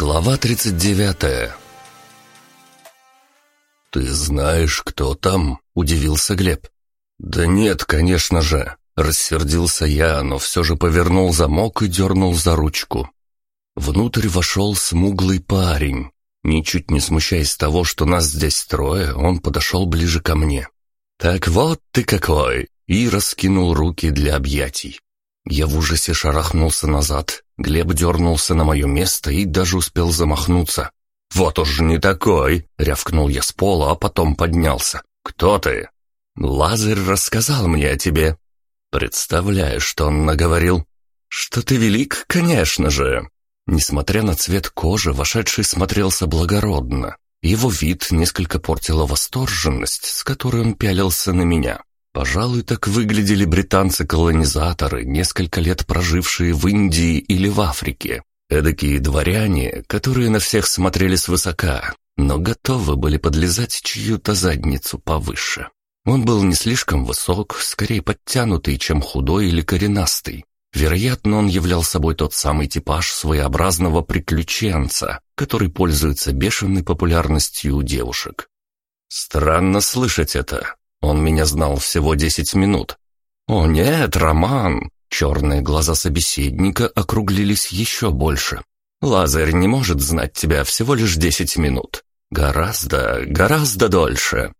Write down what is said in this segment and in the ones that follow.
Глава 39 «Ты знаешь, кто там?» — удивился Глеб. «Да нет, конечно же». Рассердился я, но все же повернул замок и дернул за ручку. Внутрь вошел смуглый парень. Ничуть не смущаясь того, что нас здесь трое, он подошел ближе ко мне. «Так вот ты какой!» и раскинул руки для объятий. Я в ужасе шарахнулся назад, Глеб дернулся на мое место и даже успел замахнуться. «Вот уж не такой!» — рявкнул я с пола, а потом поднялся. «Кто ты?» «Лазарь рассказал мне о тебе». «Представляю, что он наговорил». «Что ты велик, конечно же». Несмотря на цвет кожи, вошедший смотрелся благородно. Его вид несколько портила восторженность, с которой он пялился на меня. Пожалуй, так выглядели британцы-колонизаторы, несколько лет прожившие в Индии или в Африке. Эдакие дворяне, которые на всех смотрели свысока, но готовы были подлезать чью-то задницу повыше. Он был не слишком высок, скорее подтянутый, чем худой или коренастый. Вероятно, он являл собой тот самый типаж своеобразного приключенца, который пользуется бешеной популярностью у девушек. Странно слышать это. Он меня знал всего десять минут. О нет, Роман! Черные глаза собеседника округлились еще больше. Лазарь не может знать тебя всего лишь десять минут. Гораздо, гораздо дольше.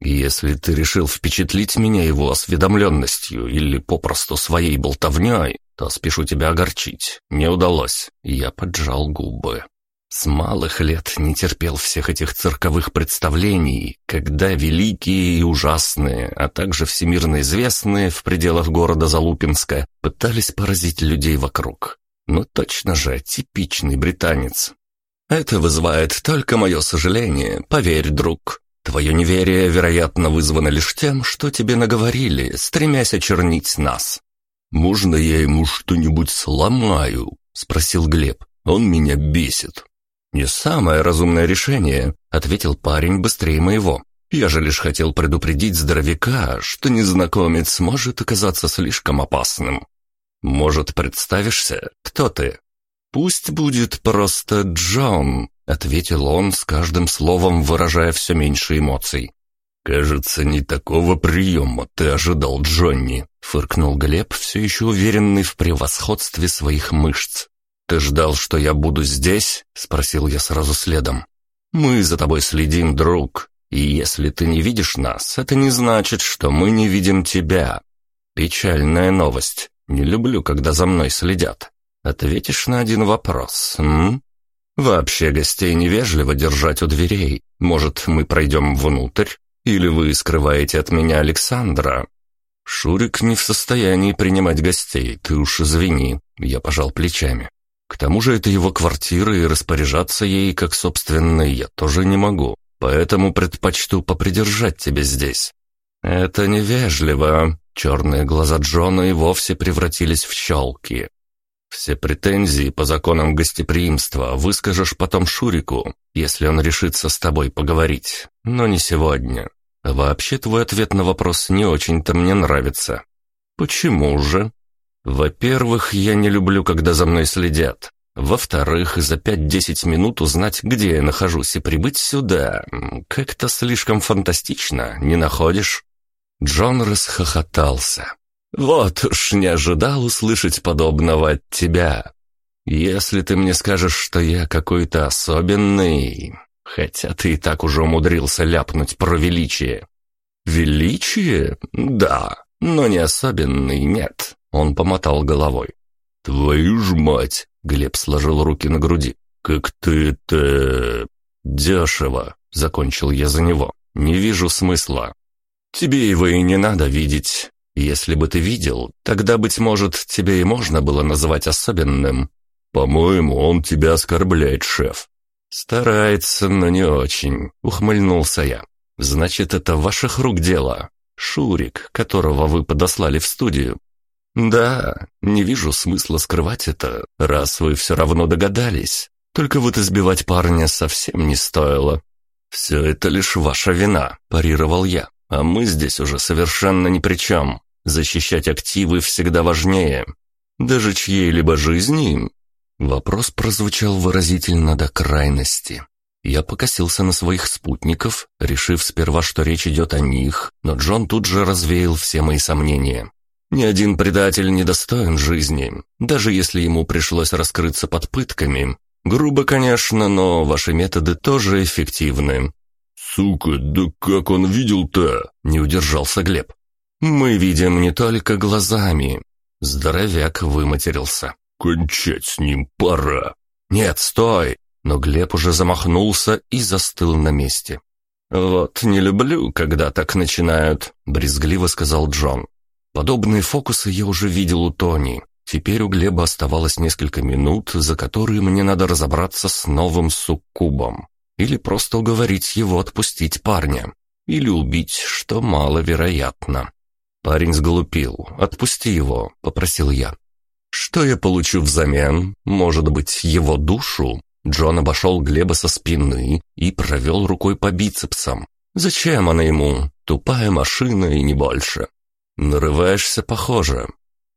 Если ты решил впечатлить меня его осведомленностью или попросту своей болтовней, то спешу тебя огорчить. Не удалось. Я поджал губы. С малых лет не терпел всех этих цирковых представлений, когда великие и ужасные, а также всемирно известные в пределах города Залупинска пытались поразить людей вокруг. Ну точно же, типичный британец. Это вызывает только мое сожаление, поверь, друг. Твое неверие, вероятно, вызвано лишь тем, что тебе наговорили, стремясь очернить нас. «Можно я ему что-нибудь сломаю?» — спросил Глеб. «Он меня бесит». «Не самое разумное решение», — ответил парень быстрее моего. «Я же лишь хотел предупредить здоровяка, что незнакомец может оказаться слишком опасным. Может, представишься, кто ты?» «Пусть будет просто Джон», — ответил он с каждым словом, выражая все меньше эмоций. «Кажется, не такого приема ты ожидал, Джонни», — фыркнул Глеб, все еще уверенный в превосходстве своих мышц. «Ты ждал, что я буду здесь?» — спросил я сразу следом. «Мы за тобой следим, друг, и если ты не видишь нас, это не значит, что мы не видим тебя. Печальная новость. Не люблю, когда за мной следят. Ответишь на один вопрос, м? Вообще гостей невежливо держать у дверей. Может, мы пройдем внутрь? Или вы скрываете от меня Александра?» «Шурик не в состоянии принимать гостей, ты уж извини», — я пожал плечами. К тому же это его квартира, и распоряжаться ей как собственной я тоже не могу, поэтому предпочту попридержать тебя здесь». «Это невежливо». Черные глаза Джона и вовсе превратились в щелки. «Все претензии по законам гостеприимства выскажешь потом Шурику, если он решится с тобой поговорить, но не сегодня. Вообще твой ответ на вопрос не очень-то мне нравится». «Почему же?» Во-первых, я не люблю, когда за мной следят. Во-вторых, за пять-десять минут узнать, где я нахожусь, и прибыть сюда. Как-то слишком фантастично, не находишь?» Джон расхохотался. «Вот уж не ожидал услышать подобного от тебя. Если ты мне скажешь, что я какой-то особенный, хотя ты и так уже умудрился ляпнуть про величие». «Величие? Да, но не особенный, нет. Он помотал головой. «Твою ж мать!» — Глеб сложил руки на груди. «Как ты это... дешево!» — закончил я за него. «Не вижу смысла. Тебе его и не надо видеть. Если бы ты видел, тогда, быть может, тебе и можно было называть особенным. По-моему, он тебя оскорбляет, шеф». «Старается, но не очень», — ухмыльнулся я. «Значит, это ваших рук дело. Шурик, которого вы подослали в студию, «Да, не вижу смысла скрывать это, раз вы все равно догадались. Только вот избивать парня совсем не стоило». «Все это лишь ваша вина», – парировал я. «А мы здесь уже совершенно ни при чем. Защищать активы всегда важнее. Даже чьей-либо жизни. Вопрос прозвучал выразительно до крайности. Я покосился на своих спутников, решив сперва, что речь идет о них, но Джон тут же развеял все мои сомнения. Ни один предатель не достоин жизни, даже если ему пришлось раскрыться под пытками. Грубо, конечно, но ваши методы тоже эффективны. «Сука, да как он видел-то?» — не удержался Глеб. «Мы видим не только глазами». Здоровяк выматерился. «Кончать с ним пора». «Нет, стой!» Но Глеб уже замахнулся и застыл на месте. «Вот не люблю, когда так начинают», — брезгливо сказал Джон. «Подобные фокусы я уже видел у Тони. Теперь у Глеба оставалось несколько минут, за которые мне надо разобраться с новым суккубом. Или просто уговорить его отпустить парня. Или убить, что маловероятно. Парень сглупил. «Отпусти его», — попросил я. «Что я получу взамен? Может быть, его душу?» Джон обошел Глеба со спины и провел рукой по бицепсам. «Зачем она ему? Тупая машина и не больше». «Нарываешься, похоже».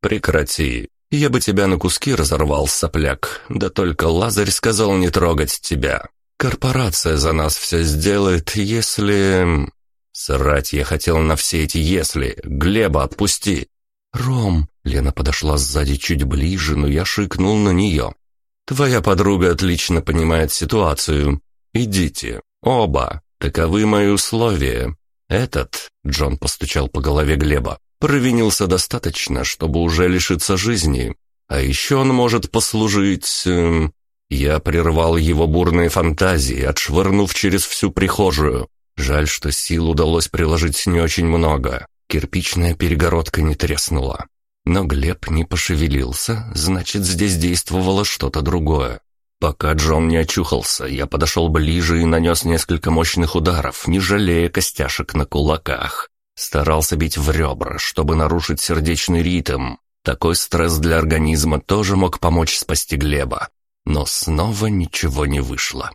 «Прекрати. Я бы тебя на куски разорвал, сопляк. Да только Лазарь сказал не трогать тебя. Корпорация за нас все сделает, если...» «Срать я хотел на все эти «если». Глеба отпусти». «Ром...» Лена подошла сзади чуть ближе, но я шикнул на нее. Твоя подруга отлично понимает ситуацию. Идите, оба. Таковы мои условия. Этот, Джон постучал по голове Глеба, провинился достаточно, чтобы уже лишиться жизни. А еще он может послужить... Эм... Я прервал его бурные фантазии, отшвырнув через всю прихожую. Жаль, что сил удалось приложить не очень много. Кирпичная перегородка не треснула. Но Глеб не пошевелился, значит, здесь действовало что-то другое. Пока Джон не очухался, я подошел ближе и нанес несколько мощных ударов, не жалея костяшек на кулаках. Старался бить в ребра, чтобы нарушить сердечный ритм. Такой стресс для организма тоже мог помочь спасти Глеба. Но снова ничего не вышло.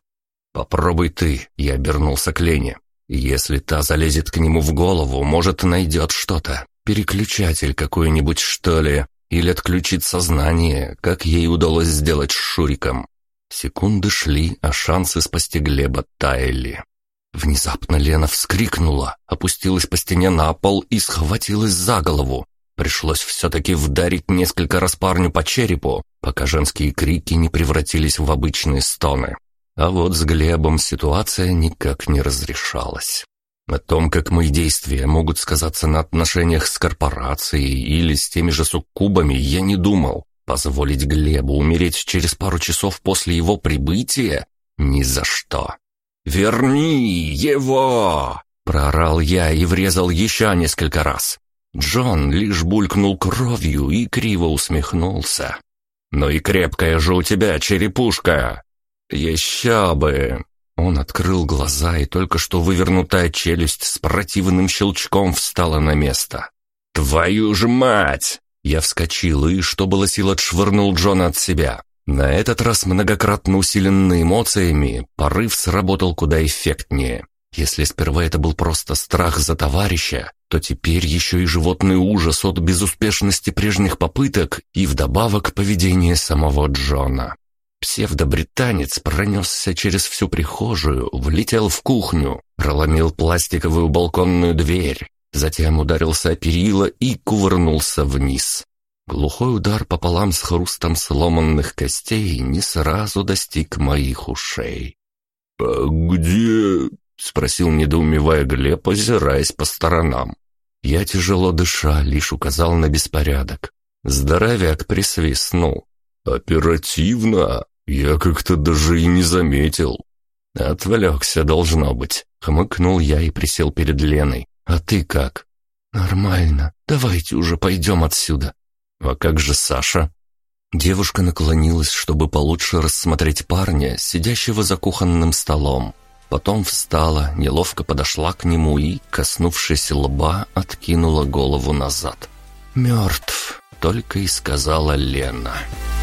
«Попробуй ты», — я обернулся к Лене. «Если та залезет к нему в голову, может, найдет что-то. Переключатель какой-нибудь, что ли? Или отключить сознание, как ей удалось сделать с Шуриком? Секунды шли, а шансы спасти Глеба таяли. Внезапно Лена вскрикнула, опустилась по стене на пол и схватилась за голову. Пришлось все-таки вдарить несколько раз парню по черепу, пока женские крики не превратились в обычные стоны. А вот с Глебом ситуация никак не разрешалась. О том, как мои действия могут сказаться на отношениях с корпорацией или с теми же суккубами, я не думал. Позволить Глебу умереть через пару часов после его прибытия? Ни за что. «Верни его!» — проорал я и врезал еще несколько раз. Джон лишь булькнул кровью и криво усмехнулся. «Ну и крепкая же у тебя черепушка!» «Еще бы!» Он открыл глаза, и только что вывернутая челюсть с противным щелчком встала на место. «Твою же мать!» Я вскочил и, что было сил, отшвырнул Джона от себя. На этот раз многократно усиленный эмоциями, порыв сработал куда эффектнее. Если сперва это был просто страх за товарища, то теперь еще и животный ужас от безуспешности прежних попыток и вдобавок поведение самого Джона. Псевдобританец пронесся через всю прихожую, влетел в кухню, проломил пластиковую балконную дверь, затем ударился о перила и кувырнулся вниз. Глухой удар пополам с хрустом сломанных костей не сразу достиг моих ушей. «А где?» — спросил недоумевая Глеб, озираясь по сторонам. Я тяжело дыша, лишь указал на беспорядок. Здоровяк присвистнул. «Оперативно!» «Я как-то даже и не заметил». «Отвлекся, должно быть», — хмыкнул я и присел перед Леной. «А ты как?» «Нормально. Давайте уже пойдем отсюда». «А как же Саша?» Девушка наклонилась, чтобы получше рассмотреть парня, сидящего за кухонным столом. Потом встала, неловко подошла к нему и, коснувшись лба, откинула голову назад. «Мертв», — только и сказала Лена. «Лена».